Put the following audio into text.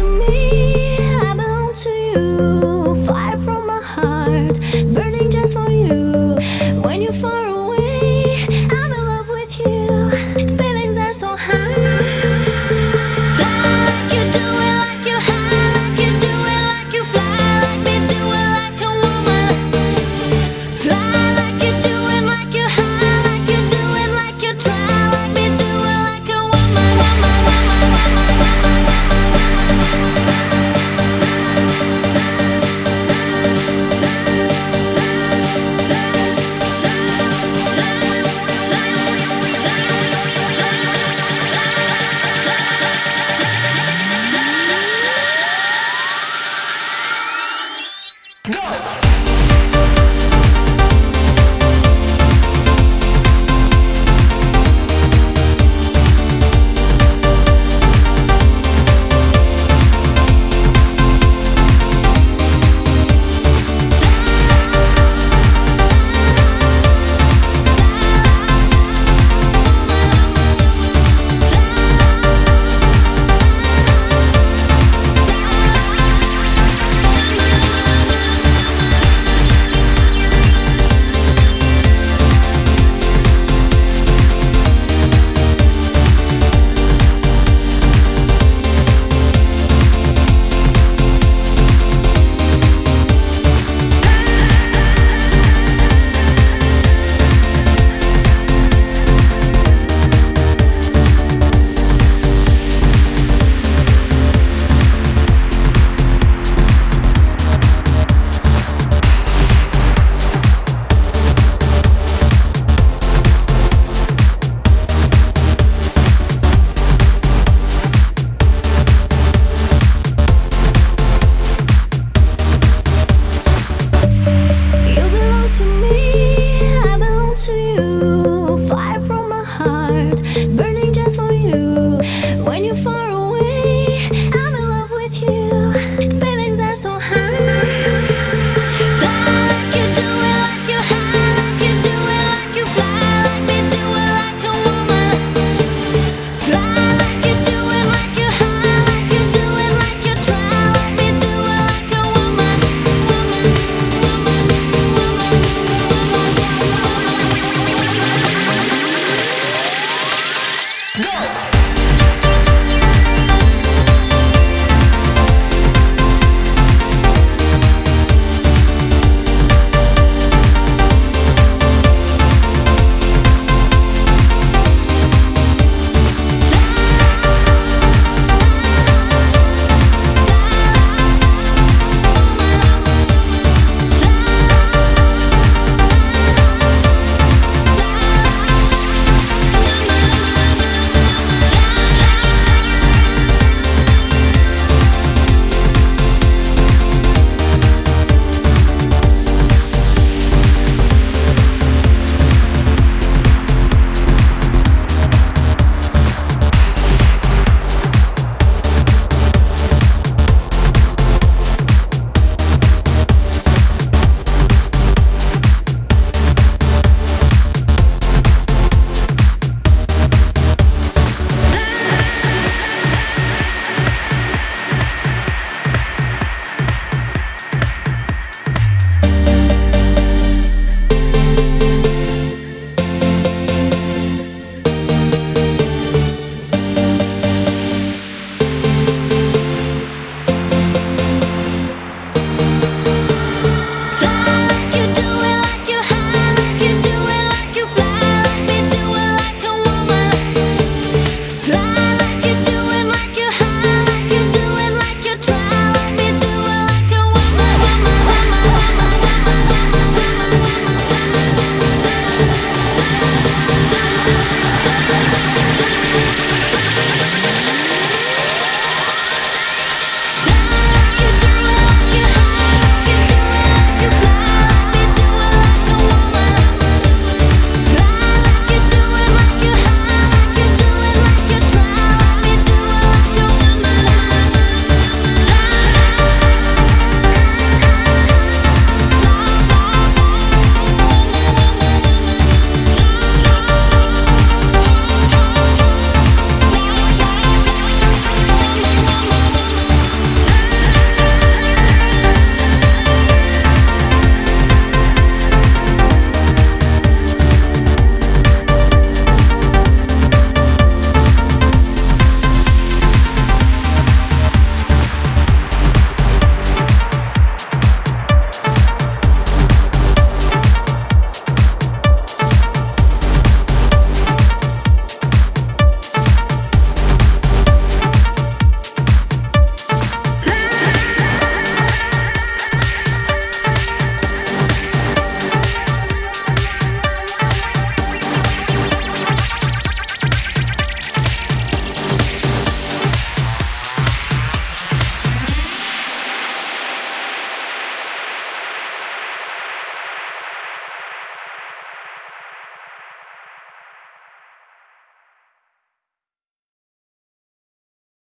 to me.